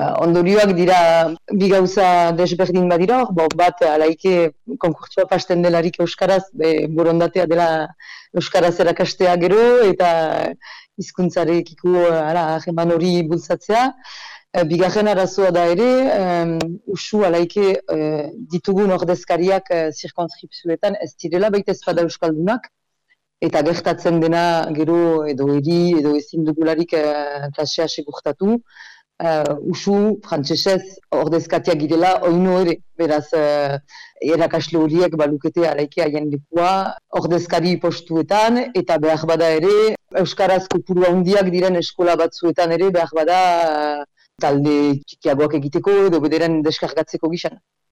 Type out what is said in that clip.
Ba, ondorioak dira bi gauza desberdin badira, bo, bat alaike konkurtsua pasten delarik euskaraz, be, borondatea dela euskaraz erakastea gero eta hizkuntzarekiko ara jeman hori bultzatzea. E, bigarren arazoa da ere, um, usu alaike uh, ditugun ordezkariak uh, zirkonskripzioetan ez direla baita ezpada euskaldunak, eta gertatzen dena gero edo eri edo ezin dugularik uh, klasea segurtatu, uh, usu frantsesez ordezkatia girela oinu ere. Beraz, uh, erakasle horiek balukete araiki haien likua ordezkari postuetan eta behar bada ere Euskaraz kopuru handiak diren eskola batzuetan ere behar bada uh, talde txikiagoak egiteko edo bederen deskargatzeko gizan.